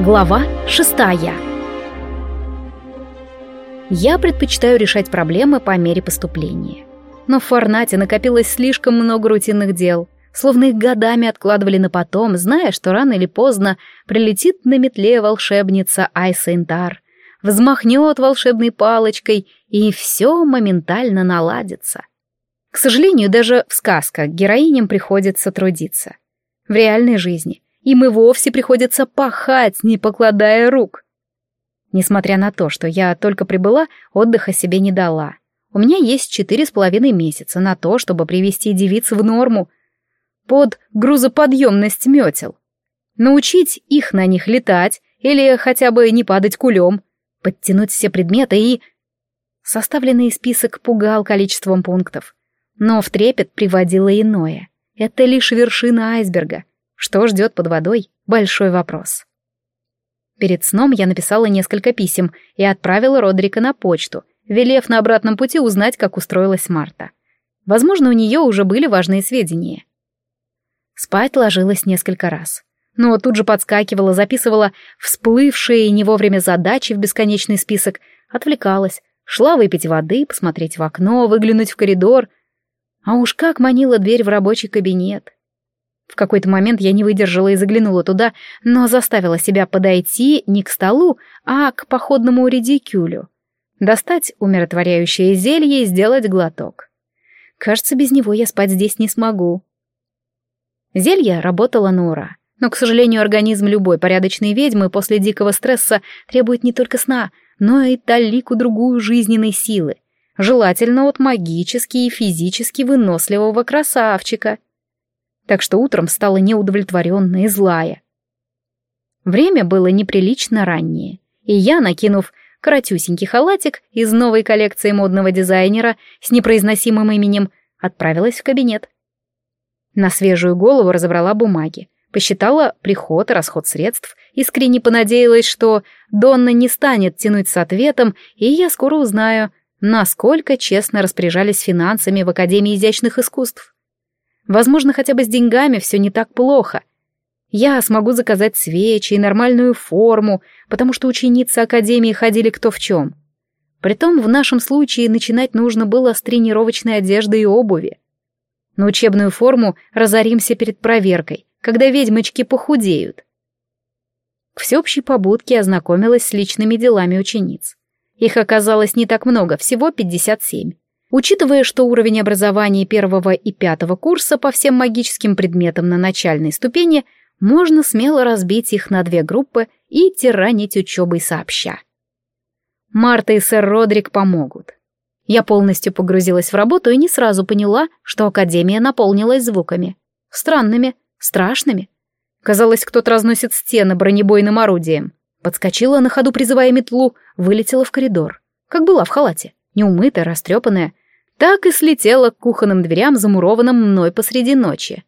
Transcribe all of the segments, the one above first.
Глава шестая. Я предпочитаю решать проблемы по мере поступления. Но в Форнате накопилось слишком много рутинных дел, словно их годами откладывали на потом, зная, что рано или поздно прилетит на метле волшебница Айса Интар, взмахнет волшебной палочкой, и все моментально наладится. К сожалению, даже в сказках героиням приходится трудиться. В реальной жизни им и вовсе приходится пахать, не покладая рук. Несмотря на то, что я только прибыла, отдыха себе не дала. У меня есть четыре с половиной месяца на то, чтобы привести девиц в норму под грузоподъемность метел. Научить их на них летать или хотя бы не падать кулем, подтянуть все предметы и... Составленный список пугал количеством пунктов. Но в трепет приводило иное. Это лишь вершина айсберга. Что ждет под водой — большой вопрос. Перед сном я написала несколько писем и отправила Родрика на почту, велев на обратном пути узнать, как устроилась Марта. Возможно, у нее уже были важные сведения. Спать ложилась несколько раз. Но тут же подскакивала, записывала всплывшие не вовремя задачи в бесконечный список, отвлекалась, шла выпить воды, посмотреть в окно, выглянуть в коридор. А уж как манила дверь в рабочий кабинет. В какой-то момент я не выдержала и заглянула туда, но заставила себя подойти не к столу, а к походному редикюлю. Достать умиротворяющее зелье и сделать глоток. Кажется, без него я спать здесь не смогу. Зелье работало на ура. Но, к сожалению, организм любой порядочной ведьмы после дикого стресса требует не только сна, но и талику другую жизненной силы. Желательно от магически и физически выносливого красавчика — так что утром стала неудовлетворенная и злая. Время было неприлично раннее, и я, накинув коротюсенький халатик из новой коллекции модного дизайнера с непроизносимым именем, отправилась в кабинет. На свежую голову разобрала бумаги, посчитала приход и расход средств, искренне понадеялась, что Донна не станет тянуть с ответом, и я скоро узнаю, насколько честно распоряжались финансами в Академии изящных искусств. Возможно, хотя бы с деньгами все не так плохо. Я смогу заказать свечи и нормальную форму, потому что ученицы Академии ходили кто в чем. Притом в нашем случае начинать нужно было с тренировочной одежды и обуви. На учебную форму разоримся перед проверкой, когда ведьмочки похудеют. К всеобщей побудке ознакомилась с личными делами учениц. Их оказалось не так много, всего 57. Учитывая, что уровень образования первого и пятого курса по всем магическим предметам на начальной ступени, можно смело разбить их на две группы и тиранить учебой сообща. Марта и сэр Родрик помогут. Я полностью погрузилась в работу и не сразу поняла, что Академия наполнилась звуками. Странными, страшными. Казалось, кто-то разносит стены бронебойным орудием. Подскочила на ходу, призывая метлу, вылетела в коридор. Как была в халате. Неумытая, растрепанная, так и слетела к кухонным дверям, замурованным мной посреди ночи.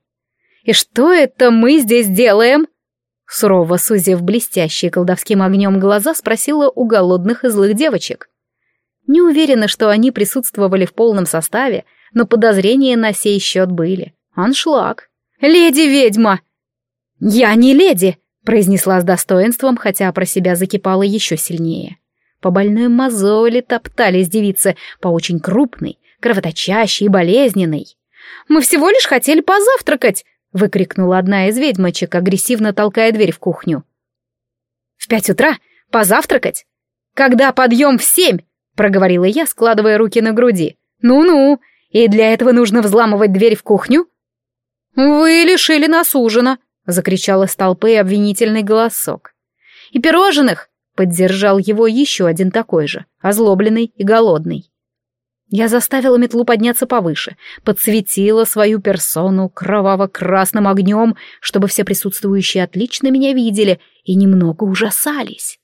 «И что это мы здесь делаем?» Сурово сузив блестящие колдовским огнем глаза, спросила у голодных и злых девочек. Не уверена, что они присутствовали в полном составе, но подозрения на сей счет были. Аншлаг. «Леди-ведьма!» «Я не леди!» — произнесла с достоинством, хотя про себя закипала еще сильнее. По больной мозоли топтались девицы, по очень крупной, кровоточащий и болезненный. «Мы всего лишь хотели позавтракать!» — выкрикнула одна из ведьмочек, агрессивно толкая дверь в кухню. «В пять утра? Позавтракать? Когда подъем в семь?» — проговорила я, складывая руки на груди. «Ну-ну, и для этого нужно взламывать дверь в кухню?» «Вы лишили нас ужина!» — закричал из толпы обвинительный голосок. «И пирожных!» — поддержал его еще один такой же, озлобленный и голодный. Я заставила метлу подняться повыше, подсветила свою персону кроваво-красным огнем, чтобы все присутствующие отлично меня видели и немного ужасались.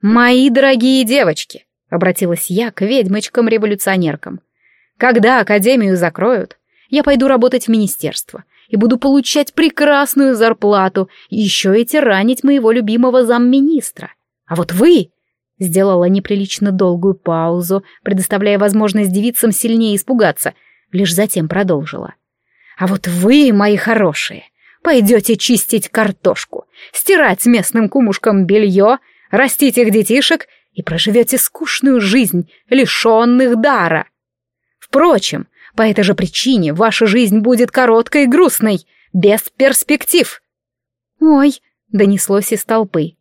«Мои дорогие девочки!» — обратилась я к ведьмочкам-революционеркам. «Когда Академию закроют, я пойду работать в министерство и буду получать прекрасную зарплату, еще и тиранить моего любимого замминистра. А вот вы Сделала неприлично долгую паузу, предоставляя возможность девицам сильнее испугаться, лишь затем продолжила. «А вот вы, мои хорошие, Пойдете чистить картошку, стирать местным кумушкам белье, растить их детишек и проживете скучную жизнь, лишенных дара. Впрочем, по этой же причине ваша жизнь будет короткой и грустной, без перспектив. «Ой», — донеслось из толпы.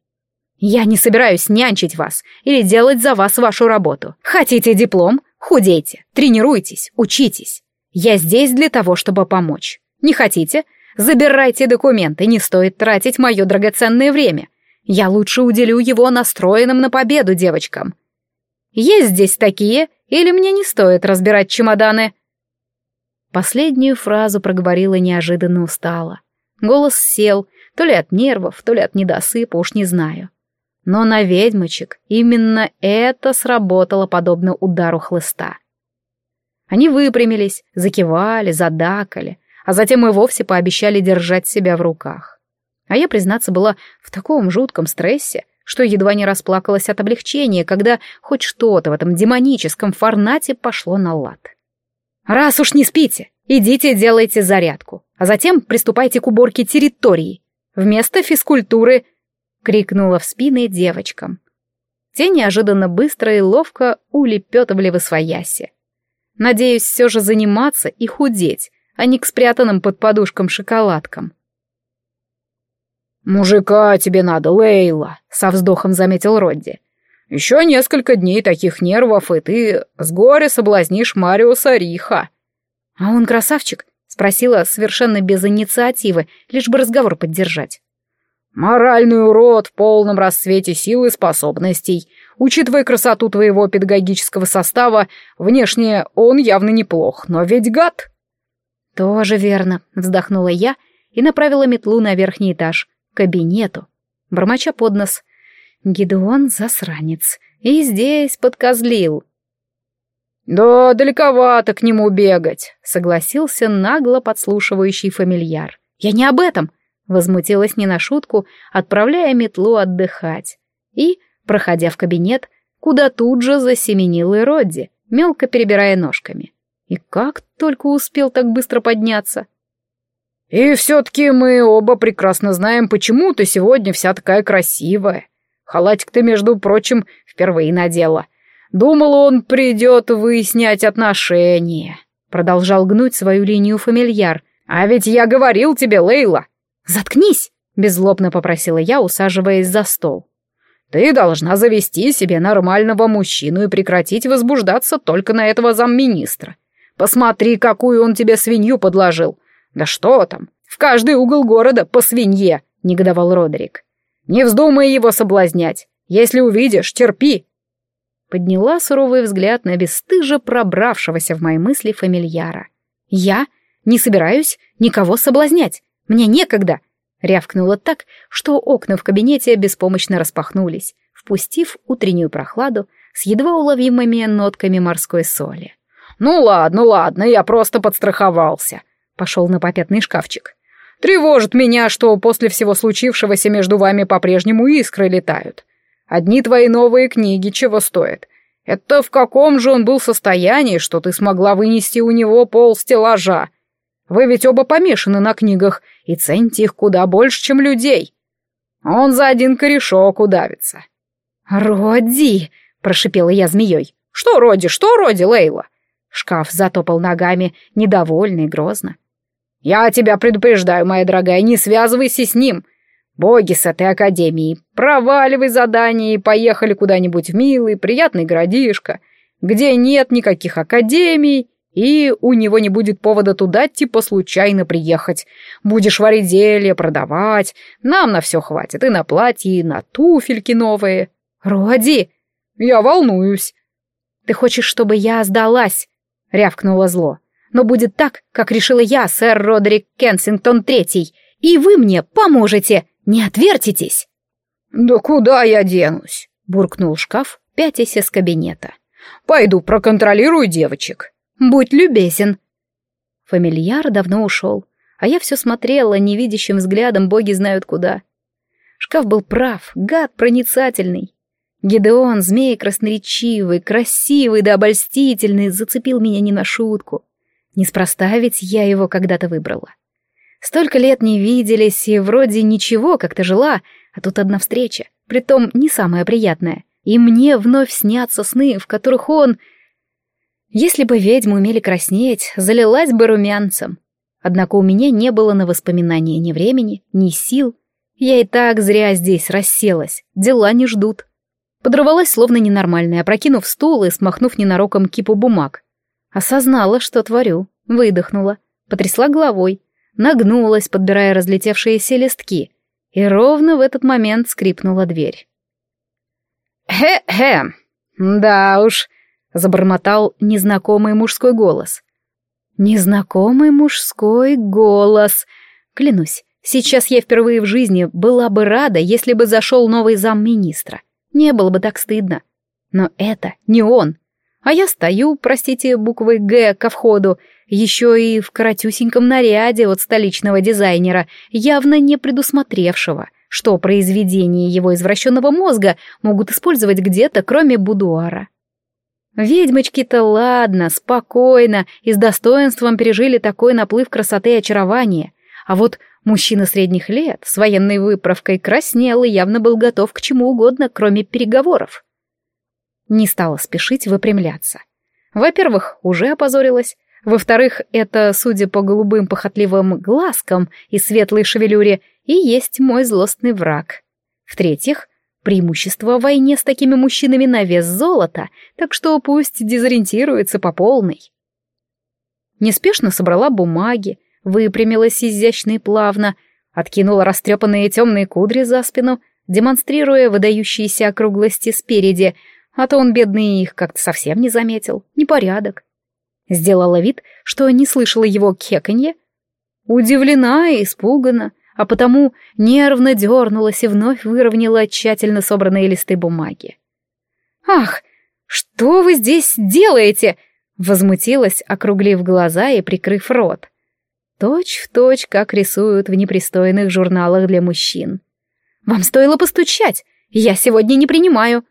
«Я не собираюсь нянчить вас или делать за вас вашу работу. Хотите диплом? Худейте, тренируйтесь, учитесь. Я здесь для того, чтобы помочь. Не хотите? Забирайте документы, не стоит тратить мое драгоценное время. Я лучше уделю его настроенным на победу девочкам. Есть здесь такие, или мне не стоит разбирать чемоданы?» Последнюю фразу проговорила неожиданно устало. Голос сел, то ли от нервов, то ли от недосыпа, уж не знаю. Но на ведьмочек именно это сработало подобно удару хлыста. Они выпрямились, закивали, задакали, а затем и вовсе пообещали держать себя в руках. А я, признаться, была в таком жутком стрессе, что едва не расплакалась от облегчения, когда хоть что-то в этом демоническом форнате пошло на лад. «Раз уж не спите, идите делайте зарядку, а затем приступайте к уборке территории», Вместо физкультуры крикнула в спины девочкам. Те неожиданно быстро и ловко улепетывали в освояси. Надеюсь все же заниматься и худеть, а не к спрятанным под подушкам шоколадкам. «Мужика тебе надо, Лейла», — со вздохом заметил Родди. «Еще несколько дней таких нервов, и ты с горя соблазнишь Мариуса Риха». «А он красавчик?» Спросила совершенно без инициативы, лишь бы разговор поддержать. «Моральный урод в полном расцвете сил и способностей. Учитывая красоту твоего педагогического состава, внешне он явно неплох, но ведь гад!» «Тоже верно», — вздохнула я и направила метлу на верхний этаж, к кабинету, бормоча под нос. «Гидеон — засранец, и здесь подкозлил». «Да далековато к нему бегать», — согласился нагло подслушивающий фамильяр. «Я не об этом», — возмутилась не на шутку, отправляя метлу отдыхать. И, проходя в кабинет, куда тут же засеменил и Родди, мелко перебирая ножками. И как только успел так быстро подняться. «И все-таки мы оба прекрасно знаем, почему ты сегодня вся такая красивая. Халатик ты, между прочим, впервые надела». Думал, он придет выяснять отношения. Продолжал гнуть свою линию фамильяр. А ведь я говорил тебе, Лейла. Заткнись, беззлобно попросила я, усаживаясь за стол. Ты должна завести себе нормального мужчину и прекратить возбуждаться только на этого замминистра. Посмотри, какую он тебе свинью подложил. Да что там, в каждый угол города по свинье, негодовал Родерик. Не вздумай его соблазнять. Если увидишь, терпи, Подняла суровый взгляд на бесстыже пробравшегося в мои мысли фамильяра. «Я не собираюсь никого соблазнять. Мне некогда!» Рявкнула так, что окна в кабинете беспомощно распахнулись, впустив утреннюю прохладу с едва уловимыми нотками морской соли. «Ну ладно, ладно, я просто подстраховался», — пошел на попятный шкафчик. «Тревожит меня, что после всего случившегося между вами по-прежнему искры летают. Одни твои новые книги чего стоят? Это в каком же он был состоянии, что ты смогла вынести у него пол стеллажа? Вы ведь оба помешаны на книгах и цените их куда больше, чем людей. Он за один корешок удавится. «Роди!» — прошипела я змеей. «Что Роди, что Роди, Лейла?» Шкаф затопал ногами, недовольный и грозно. «Я тебя предупреждаю, моя дорогая, не связывайся с ним. Боги с этой академией, проваливай задание и поехали куда-нибудь в милый, приятный городишко, где нет никаких академий, и у него не будет повода туда типа случайно приехать. Будешь варить зелье, продавать, нам на все хватит, и на платье, и на туфельки новые. Роди, я волнуюсь. Ты хочешь, чтобы я сдалась? Рявкнула зло. Но будет так, как решила я, сэр Родерик Кенсингтон Третий, и вы мне поможете. Не отвертитесь!» «Да куда я денусь?» — буркнул шкаф, пятясь из кабинета. «Пойду проконтролирую девочек». «Будь любезен». Фамильяр давно ушел, а я все смотрела невидящим взглядом, боги знают куда. Шкаф был прав, гад проницательный. Гидеон, змей красноречивый, красивый да обольстительный, зацепил меня не на шутку. Неспроста ведь я его когда-то выбрала. Столько лет не виделись, и вроде ничего, как ты жила, а тут одна встреча, притом не самая приятная. И мне вновь снятся сны, в которых он... Если бы ведьмы умели краснеть, залилась бы румянцем. Однако у меня не было на воспоминания ни времени, ни сил. Я и так зря здесь расселась, дела не ждут. Подрывалась словно ненормальная, опрокинув стул и смахнув ненароком кипу бумаг. Осознала, что творю, выдохнула, потрясла головой, нагнулась, подбирая разлетевшиеся листки, и ровно в этот момент скрипнула дверь. «Хе-хе, да уж», — забормотал незнакомый мужской голос. Незнакомый мужской голос. Клянусь, сейчас я впервые в жизни была бы рада, если бы зашел новый замминистра. Не было бы так стыдно. Но это не он. А я стою, простите, буквой «Г» ко входу, еще и в коротюсеньком наряде от столичного дизайнера, явно не предусмотревшего, что произведения его извращенного мозга могут использовать где-то, кроме будуара. Ведьмочки-то ладно, спокойно и с достоинством пережили такой наплыв красоты и очарования, а вот мужчина средних лет с военной выправкой краснел и явно был готов к чему угодно, кроме переговоров. Не стала спешить выпрямляться. Во-первых, уже опозорилась, во-вторых, это, судя по голубым похотливым глазкам и светлой шевелюре, и есть мой злостный враг. В-третьих, преимущество в войне с такими мужчинами на вес золота, так что пусть дезориентируется по полной. Неспешно собрала бумаги, выпрямилась изящно и плавно, откинула растрепанные темные кудри за спину, демонстрируя выдающиеся округлости спереди, а то он, бедный, их как-то совсем не заметил. Непорядок. Сделала вид, что не слышала его кеканье. Удивлена и испугана, а потому нервно дернулась и вновь выровняла тщательно собранные листы бумаги. «Ах, что вы здесь делаете?» Возмутилась, округлив глаза и прикрыв рот. Точь в точь, как рисуют в непристойных журналах для мужчин. «Вам стоило постучать! Я сегодня не принимаю!»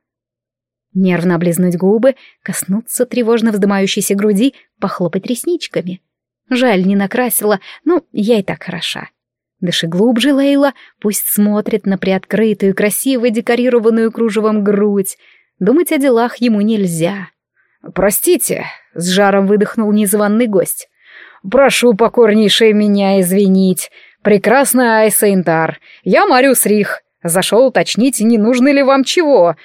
Нервно облизнуть губы, коснуться тревожно вздымающейся груди, похлопать ресничками. Жаль, не накрасила, ну, я и так хороша. Дыши глубже, Лейла, пусть смотрит на приоткрытую, красиво декорированную кружевом грудь. Думать о делах ему нельзя. «Простите», — с жаром выдохнул незваный гость. «Прошу покорнейшее меня извинить. Прекрасная Айса Интар. Я Мариус Рих. Зашел уточнить, не нужно ли вам чего.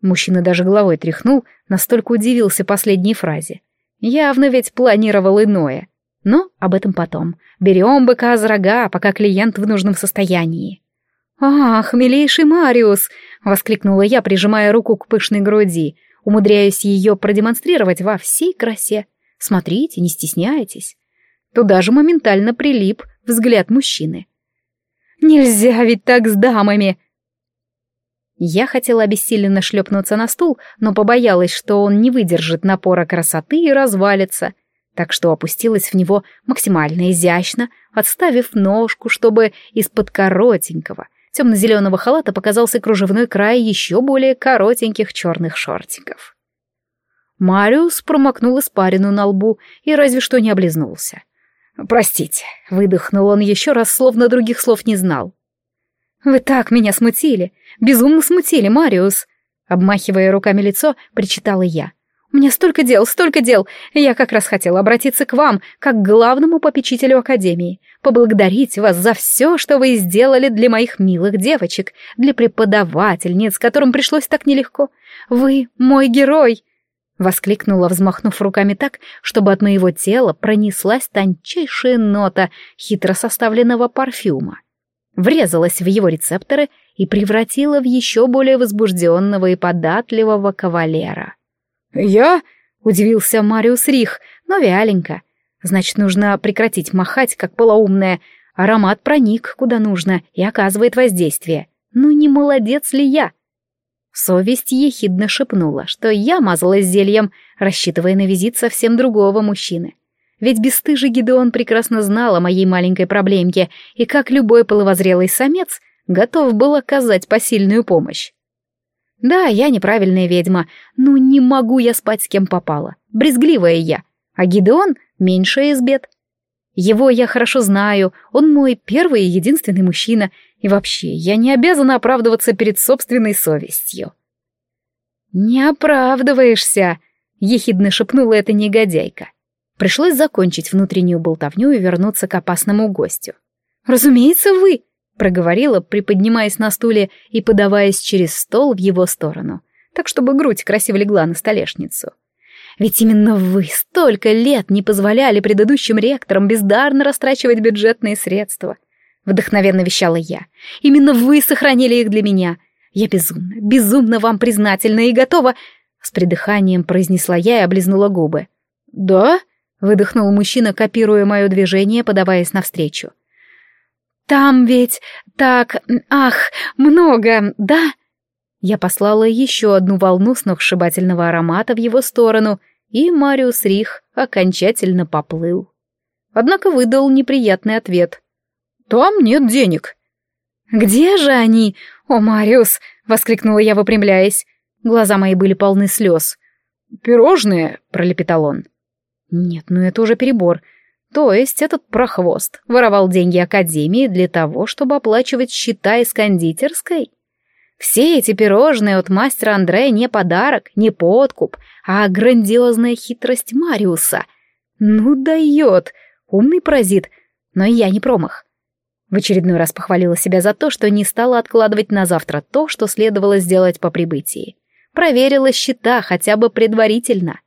Мужчина даже головой тряхнул, настолько удивился последней фразе. Явно ведь планировал иное. Но об этом потом. Берем быка за рога, пока клиент в нужном состоянии. «Ах, милейший Мариус!» — воскликнула я, прижимая руку к пышной груди, умудряясь ее продемонстрировать во всей красе. «Смотрите, не стесняйтесь». Туда же моментально прилип взгляд мужчины. «Нельзя ведь так с дамами!» Я хотела обессиленно шлепнуться на стул, но побоялась, что он не выдержит напора красоты и развалится, так что опустилась в него максимально изящно, отставив ножку, чтобы из-под коротенького, темно-зеленого халата показался кружевной край еще более коротеньких черных шортиков. Мариус промокнул испарину на лбу и разве что не облизнулся. «Простите», — выдохнул он еще раз, словно других слов не знал. «Вы так меня смутили! Безумно смутили, Мариус!» Обмахивая руками лицо, причитала я. «У меня столько дел, столько дел! Я как раз хотела обратиться к вам, как к главному попечителю Академии, поблагодарить вас за все, что вы сделали для моих милых девочек, для преподавательниц, которым пришлось так нелегко. Вы мой герой!» Воскликнула, взмахнув руками так, чтобы от моего тела пронеслась тончайшая нота хитро составленного парфюма врезалась в его рецепторы и превратила в еще более возбужденного и податливого кавалера. «Я?» — удивился Мариус Рих, но вяленько. «Значит, нужно прекратить махать, как полоумная. Аромат проник куда нужно и оказывает воздействие. Ну не молодец ли я?» Совесть ехидно шепнула, что я мазалась зельем, рассчитывая на визит совсем другого мужчины. Ведь бесстыжий Гидеон прекрасно знал о моей маленькой проблемке и, как любой половозрелый самец, готов был оказать посильную помощь. Да, я неправильная ведьма, но не могу я спать с кем попало. Брезгливая я, а Гидеон — меньшая из бед. Его я хорошо знаю, он мой первый и единственный мужчина, и вообще я не обязана оправдываться перед собственной совестью. «Не оправдываешься», — ехидно шепнула эта негодяйка. Пришлось закончить внутреннюю болтовню и вернуться к опасному гостю. «Разумеется, вы», — проговорила, приподнимаясь на стуле и подаваясь через стол в его сторону, так чтобы грудь красиво легла на столешницу. Ведь именно вы столько лет не позволяли предыдущим ректорам бездарно растрачивать бюджетные средства. Вдохновенно вещала я. Именно вы сохранили их для меня. Я безумно, безумно вам признательна и готова... С придыханием произнесла я и облизнула губы. «Да?» — выдохнул мужчина, копируя мое движение, подаваясь навстречу. «Там ведь так... Ах, много, да?» Я послала еще одну волну сногсшибательного аромата в его сторону, и Мариус Рих окончательно поплыл. Однако выдал неприятный ответ. «Там нет денег». «Где же они? О, Мариус!» — воскликнула я, выпрямляясь. Глаза мои были полны слез. «Пирожные?» — пролепетал он. «Нет, ну это уже перебор. То есть этот прохвост воровал деньги Академии для того, чтобы оплачивать счета из кондитерской?» Все эти пирожные от мастера Андрея не подарок, не подкуп, а грандиозная хитрость Мариуса. Ну дает, умный паразит, но я не промах. В очередной раз похвалила себя за то, что не стала откладывать на завтра то, что следовало сделать по прибытии. Проверила счета хотя бы предварительно.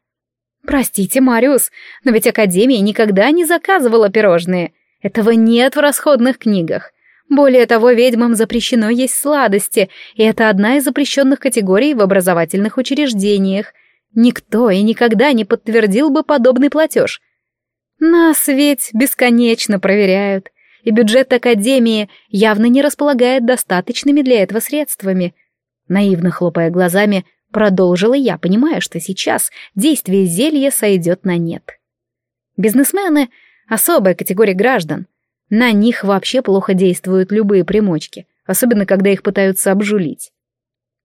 «Простите, Мариус, но ведь Академия никогда не заказывала пирожные. Этого нет в расходных книгах. Более того, ведьмам запрещено есть сладости, и это одна из запрещенных категорий в образовательных учреждениях. Никто и никогда не подтвердил бы подобный платеж. Нас ведь бесконечно проверяют, и бюджет Академии явно не располагает достаточными для этого средствами. Наивно хлопая глазами, продолжила я, понимая, что сейчас действие зелья сойдет на нет. Бизнесмены — особая категория граждан — на них вообще плохо действуют любые примочки, особенно когда их пытаются обжулить.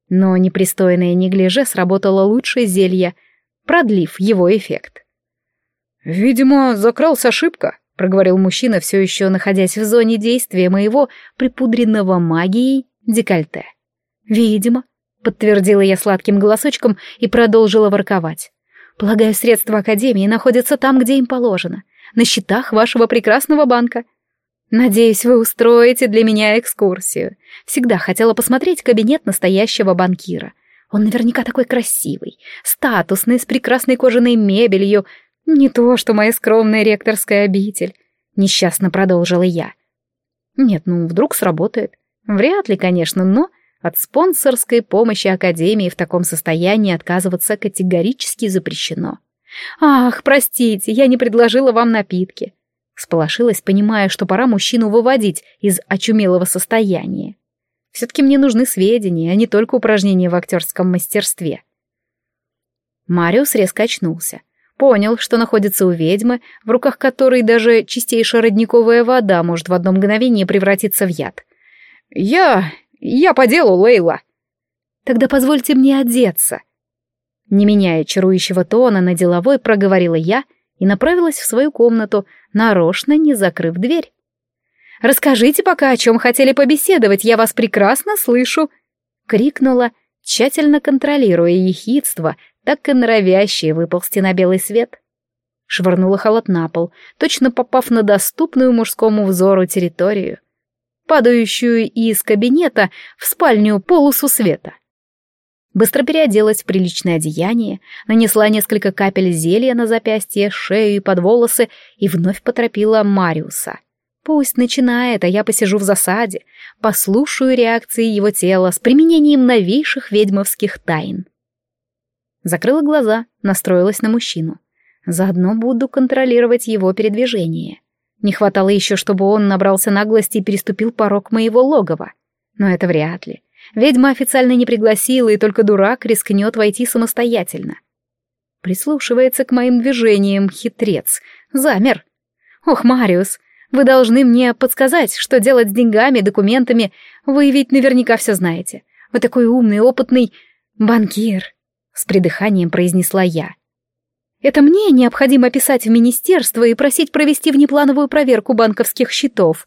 Но непристойное неглиже сработало лучшее зелье, продлив его эффект. «Видимо, закрылась ошибка», — проговорил мужчина, все еще находясь в зоне действия моего припудренного магией декольте. «Видимо», — подтвердила я сладким голосочком и продолжила ворковать. «Полагаю, средства Академии находятся там, где им положено, на счетах вашего прекрасного банка. «Надеюсь, вы устроите для меня экскурсию. Всегда хотела посмотреть кабинет настоящего банкира. Он наверняка такой красивый, статусный, с прекрасной кожаной мебелью. Не то, что моя скромная ректорская обитель», — несчастно продолжила я. «Нет, ну, вдруг сработает. Вряд ли, конечно, но от спонсорской помощи Академии в таком состоянии отказываться категорически запрещено. Ах, простите, я не предложила вам напитки. Сполошилась, понимая, что пора мужчину выводить из очумелого состояния. Все-таки мне нужны сведения, а не только упражнения в актерском мастерстве. Мариус резко очнулся. Понял, что находится у ведьмы, в руках которой даже чистейшая родниковая вода может в одно мгновение превратиться в яд. «Я... я по делу, Лейла!» «Тогда позвольте мне одеться!» Не меняя чарующего тона на деловой, проговорила я — и направилась в свою комнату, нарочно не закрыв дверь. «Расскажите пока, о чем хотели побеседовать, я вас прекрасно слышу!» — крикнула, тщательно контролируя ехидство, так и норовящее выползти на белый свет. Швырнула халат на пол, точно попав на доступную мужскому взору территорию, падающую из кабинета в спальню полосу света. Быстро переоделась в приличное одеяние, нанесла несколько капель зелья на запястье, шею и под волосы и вновь поторопила Мариуса. Пусть начинает, а я посижу в засаде, послушаю реакции его тела с применением новейших ведьмовских тайн. Закрыла глаза, настроилась на мужчину. Заодно буду контролировать его передвижение. Не хватало еще, чтобы он набрался наглости и переступил порог моего логова. Но это вряд ли. Ведьма официально не пригласила, и только дурак рискнет войти самостоятельно. Прислушивается к моим движениям хитрец. Замер. Ох, Мариус, вы должны мне подсказать, что делать с деньгами, документами. Вы ведь наверняка все знаете. Вы такой умный, опытный банкир. С придыханием произнесла я. Это мне необходимо писать в министерство и просить провести внеплановую проверку банковских счетов.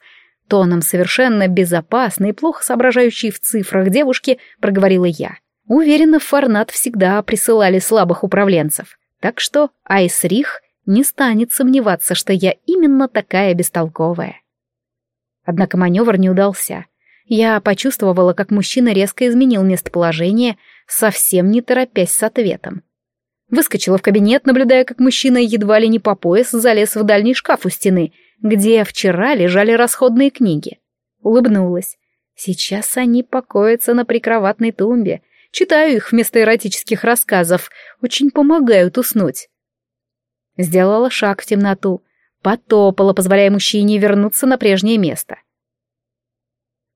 Тоном совершенно безопасной и плохо соображающей в цифрах девушки проговорила я. Уверена, Фарнат всегда присылали слабых управленцев. Так что Айсрих не станет сомневаться, что я именно такая бестолковая. Однако маневр не удался. Я почувствовала, как мужчина резко изменил местоположение, совсем не торопясь с ответом. Выскочила в кабинет, наблюдая, как мужчина едва ли не по пояс залез в дальний шкаф у стены, где вчера лежали расходные книги. Улыбнулась. Сейчас они покоятся на прикроватной тумбе. Читаю их вместо эротических рассказов. Очень помогают уснуть. Сделала шаг в темноту. Потопала, позволяя мужчине вернуться на прежнее место.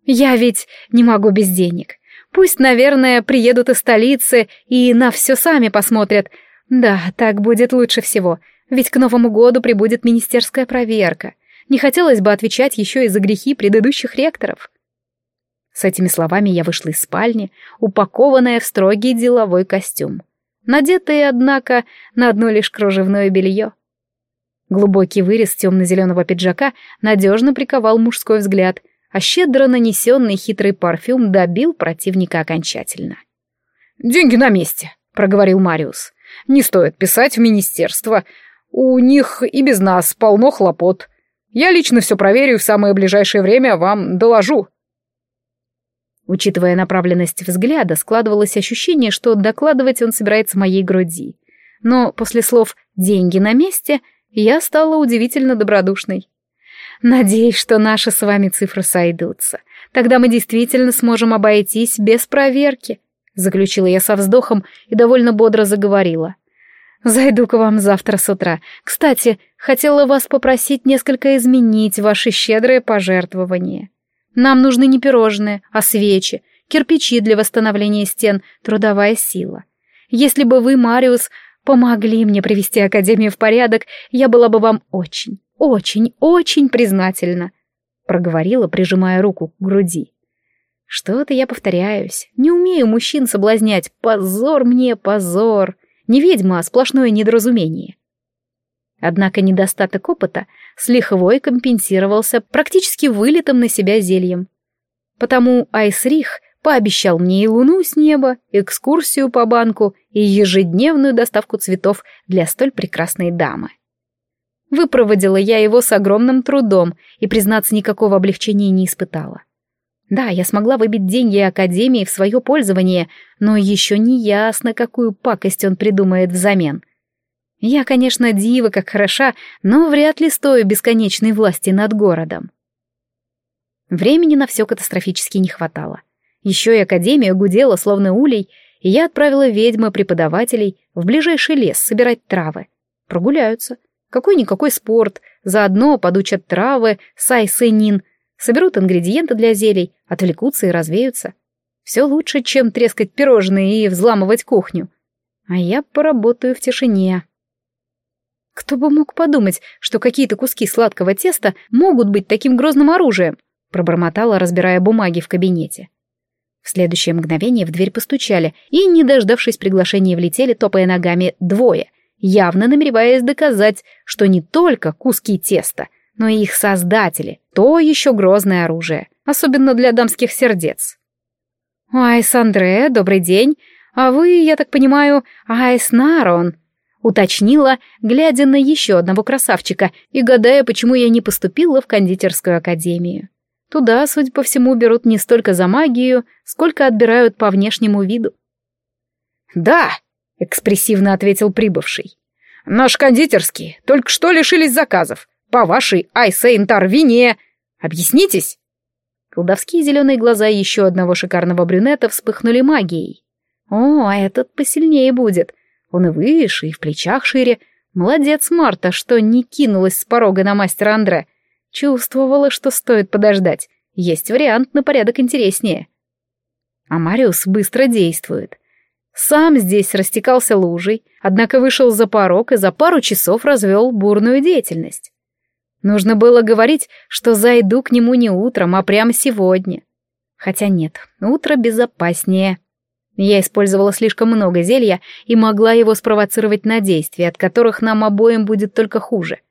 «Я ведь не могу без денег. Пусть, наверное, приедут из столицы и на все сами посмотрят. Да, так будет лучше всего, ведь к Новому году прибудет министерская проверка. Не хотелось бы отвечать еще и за грехи предыдущих ректоров. С этими словами я вышла из спальни, упакованная в строгий деловой костюм. Надетая, однако, на одно лишь кружевное белье. Глубокий вырез темно-зеленого пиджака надежно приковал мужской взгляд, а щедро нанесенный хитрый парфюм добил противника окончательно. «Деньги на месте», — проговорил Мариус. «Не стоит писать в министерство. У них и без нас полно хлопот. Я лично все проверю и в самое ближайшее время вам доложу». Учитывая направленность взгляда, складывалось ощущение, что докладывать он собирается моей груди. Но после слов «деньги на месте» я стала удивительно добродушной. Надеюсь, что наши с вами цифры сойдутся. Тогда мы действительно сможем обойтись без проверки, заключила я со вздохом и довольно бодро заговорила. Зайду к вам завтра с утра. Кстати, хотела вас попросить несколько изменить ваши щедрые пожертвования. Нам нужны не пирожные, а свечи, кирпичи для восстановления стен, трудовая сила. Если бы вы, Мариус, помогли мне привести Академию в порядок, я была бы вам очень, очень, очень признательна», — проговорила, прижимая руку к груди. «Что-то я повторяюсь. Не умею мужчин соблазнять. Позор мне, позор. Не ведьма, а сплошное недоразумение». Однако недостаток опыта с лихвой компенсировался практически вылетом на себя зельем. Потому Айсрих пообещал мне и луну с неба, экскурсию по банку и ежедневную доставку цветов для столь прекрасной дамы. Выпроводила я его с огромным трудом и, признаться, никакого облегчения не испытала. Да, я смогла выбить деньги Академии в свое пользование, но еще не ясно, какую пакость он придумает взамен. Я, конечно, дива как хороша, но вряд ли стою бесконечной власти над городом. Времени на все катастрофически не хватало. Еще и Академия гудела, словно улей, и я отправила ведьмы преподавателей в ближайший лес собирать травы. Прогуляются — какой-никакой спорт, заодно подучат травы, сайсенин, соберут ингредиенты для зелий, отвлекутся и развеются. Все лучше, чем трескать пирожные и взламывать кухню. А я поработаю в тишине. Кто бы мог подумать, что какие-то куски сладкого теста могут быть таким грозным оружием, пробормотала, разбирая бумаги в кабинете. В следующее мгновение в дверь постучали, и, не дождавшись приглашения, влетели, топая ногами, двое — явно намереваясь доказать, что не только куски теста, но и их создатели — то еще грозное оружие, особенно для дамских сердец. «Айс Андре, добрый день. А вы, я так понимаю, Айс Нарон?» — уточнила, глядя на еще одного красавчика и гадая, почему я не поступила в кондитерскую академию. Туда, судя по всему, берут не столько за магию, сколько отбирают по внешнему виду. «Да!» Экспрессивно ответил прибывший. Наш кондитерский только что лишились заказов. По вашей Айсейнтар вине. Объяснитесь?» Колдовские зеленые глаза еще одного шикарного брюнета вспыхнули магией. «О, а этот посильнее будет. Он и выше, и в плечах шире. Молодец Марта, что не кинулась с порога на мастера Андре. Чувствовала, что стоит подождать. Есть вариант на порядок интереснее». А Мариус быстро действует. Сам здесь растекался лужей, однако вышел за порог и за пару часов развел бурную деятельность. Нужно было говорить, что зайду к нему не утром, а прямо сегодня. Хотя нет, утро безопаснее. Я использовала слишком много зелья и могла его спровоцировать на действия, от которых нам обоим будет только хуже.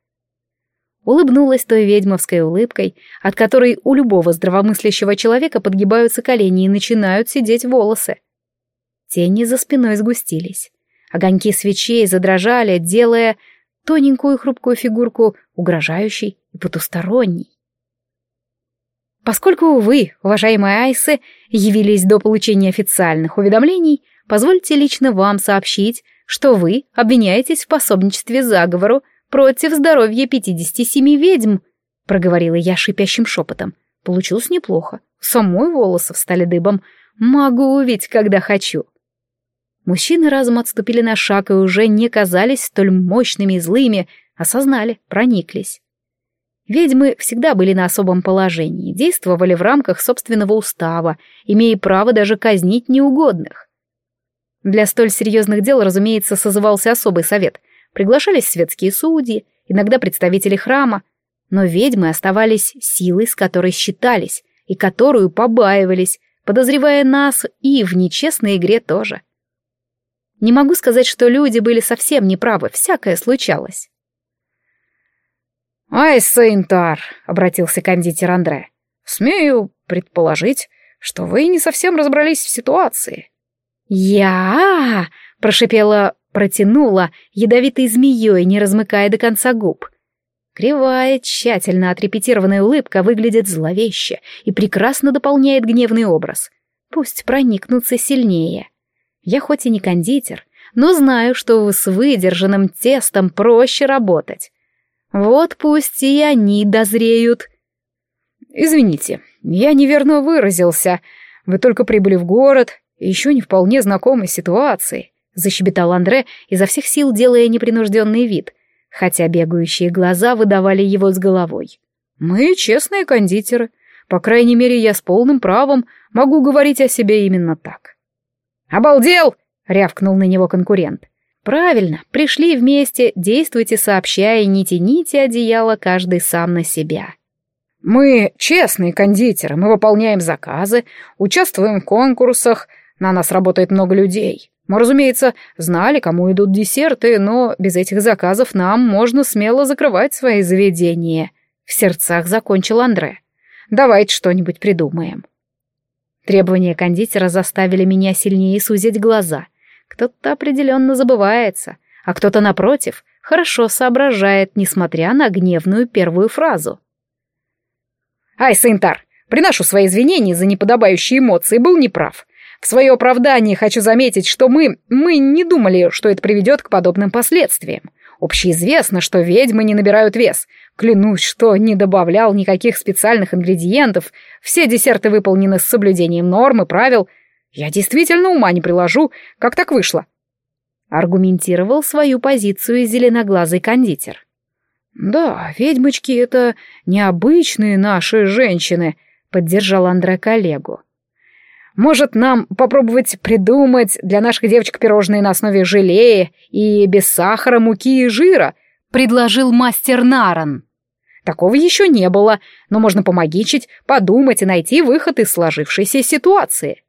Улыбнулась той ведьмовской улыбкой, от которой у любого здравомыслящего человека подгибаются колени и начинают сидеть волосы. Тени за спиной сгустились. Огоньки свечей задрожали, делая тоненькую хрупкую фигурку угрожающей и потусторонней. Поскольку вы, уважаемые Айсы, явились до получения официальных уведомлений, позвольте лично вам сообщить, что вы обвиняетесь в пособничестве заговору против здоровья 57 ведьм, проговорила я шипящим шепотом. Получилось неплохо. Самой волосы встали дыбом. Могу ведь, когда хочу. Мужчины разом отступили на шаг и уже не казались столь мощными и злыми, осознали, прониклись. Ведьмы всегда были на особом положении, действовали в рамках собственного устава, имея право даже казнить неугодных. Для столь серьезных дел, разумеется, созывался особый совет. Приглашались светские судьи, иногда представители храма, но ведьмы оставались силой, с которой считались, и которую побаивались, подозревая нас и в нечестной игре тоже. Не могу сказать, что люди были совсем неправы, всякое случалось. «Ай, Сейнтар!» — обратился кондитер Андре. «Смею предположить, что вы не совсем разобрались в ситуации». «Я!» — прошипела, протянула ядовитой змеей, не размыкая до конца губ. Кривая, тщательно отрепетированная улыбка выглядит зловеще и прекрасно дополняет гневный образ. Пусть проникнутся сильнее. Я хоть и не кондитер, но знаю, что с выдержанным тестом проще работать. Вот пусть и они дозреют. Извините, я неверно выразился. Вы только прибыли в город, еще не вполне знакомы с ситуацией, защебетал Андре, изо всех сил делая непринужденный вид, хотя бегающие глаза выдавали его с головой. Мы честные кондитеры. По крайней мере, я с полным правом могу говорить о себе именно так. «Обалдел!» — рявкнул на него конкурент. Правильно, пришли вместе, действуйте сообща и не тяните одеяло каждый сам на себя. Мы честные кондитеры, мы выполняем заказы, участвуем в конкурсах, на нас работает много людей. Мы, разумеется, знали, кому идут десерты, но без этих заказов нам можно смело закрывать свои заведения. В сердцах закончил Андре. Давайте что-нибудь придумаем. Требования кондитера заставили меня сильнее сузить глаза — кто-то определенно забывается, а кто-то, напротив, хорошо соображает, несмотря на гневную первую фразу. «Ай, Синтар, приношу свои извинения за неподобающие эмоции, был неправ. В свое оправдание хочу заметить, что мы... мы не думали, что это приведет к подобным последствиям. Общеизвестно, что ведьмы не набирают вес. Клянусь, что не добавлял никаких специальных ингредиентов. Все десерты выполнены с соблюдением норм и правил, я действительно ума не приложу, как так вышло. Аргументировал свою позицию зеленоглазый кондитер. Да, ведьмочки — это необычные наши женщины, поддержал Андре коллегу. Может, нам попробовать придумать для наших девочек пирожные на основе желея и без сахара, муки и жира? Предложил мастер Наран. Такого еще не было, но можно помогичить, подумать и найти выход из сложившейся ситуации.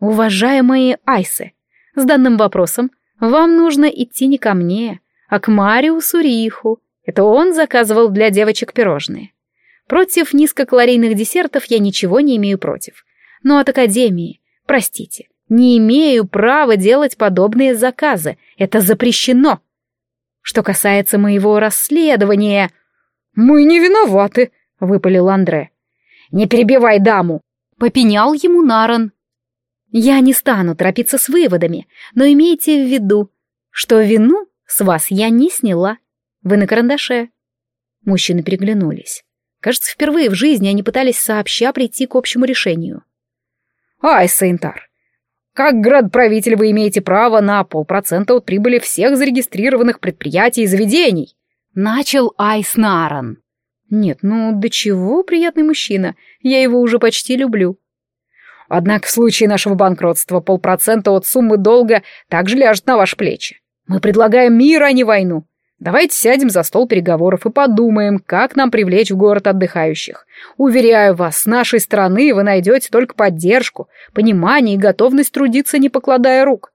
Уважаемые Айсы, с данным вопросом вам нужно идти не ко мне, а к Мариусу Риху. Это он заказывал для девочек пирожные. Против низкокалорийных десертов я ничего не имею против. Но от Академии, простите, не имею права делать подобные заказы. Это запрещено. Что касается моего расследования... «Мы не виноваты», — выпалил Андре. «Не перебивай даму», — попенял ему Наран. Я не стану торопиться с выводами, но имейте в виду, что вину с вас я не сняла. Вы на карандаше. Мужчины переглянулись. Кажется, впервые в жизни они пытались сообща прийти к общему решению. «Ай, Сейнтар, как градправитель вы имеете право на полпроцента от прибыли всех зарегистрированных предприятий и заведений?» Начал Айс Наран. «Нет, ну до чего приятный мужчина, я его уже почти люблю». Однако в случае нашего банкротства полпроцента от суммы долга также ляжет на ваши плечи. Мы предлагаем мир, а не войну. Давайте сядем за стол переговоров и подумаем, как нам привлечь в город отдыхающих. Уверяю вас, с нашей стороны вы найдете только поддержку, понимание и готовность трудиться, не покладая рук.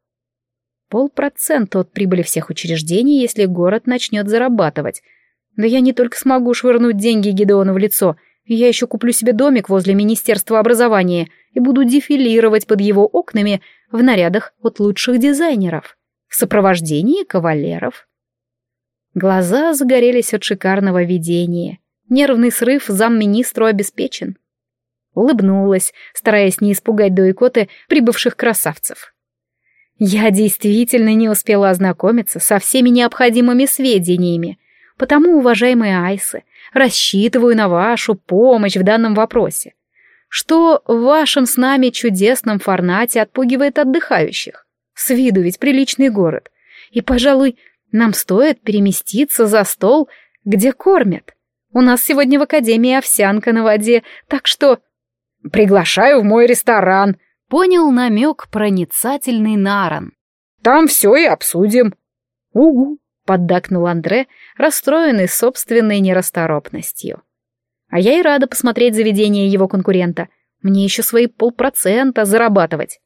Полпроцента от прибыли всех учреждений, если город начнет зарабатывать. Да я не только смогу швырнуть деньги Гидеону в лицо, я еще куплю себе домик возле Министерства образования и буду дефилировать под его окнами в нарядах от лучших дизайнеров, в сопровождении кавалеров. Глаза загорелись от шикарного видения. Нервный срыв замминистру обеспечен. Улыбнулась, стараясь не испугать до икоты прибывших красавцев. Я действительно не успела ознакомиться со всеми необходимыми сведениями, потому, уважаемые Айсы, рассчитываю на вашу помощь в данном вопросе. Что в вашем с нами чудесном Форнате отпугивает отдыхающих? С виду ведь приличный город. И, пожалуй, нам стоит переместиться за стол, где кормят. У нас сегодня в академии овсянка на воде, так что... Приглашаю в мой ресторан. Понял намек проницательный Наран. Там все и обсудим. Угу, поддакнул Андре, расстроенный собственной нерасторопностью. А я и рада посмотреть заведение его конкурента. Мне еще свои полпроцента зарабатывать.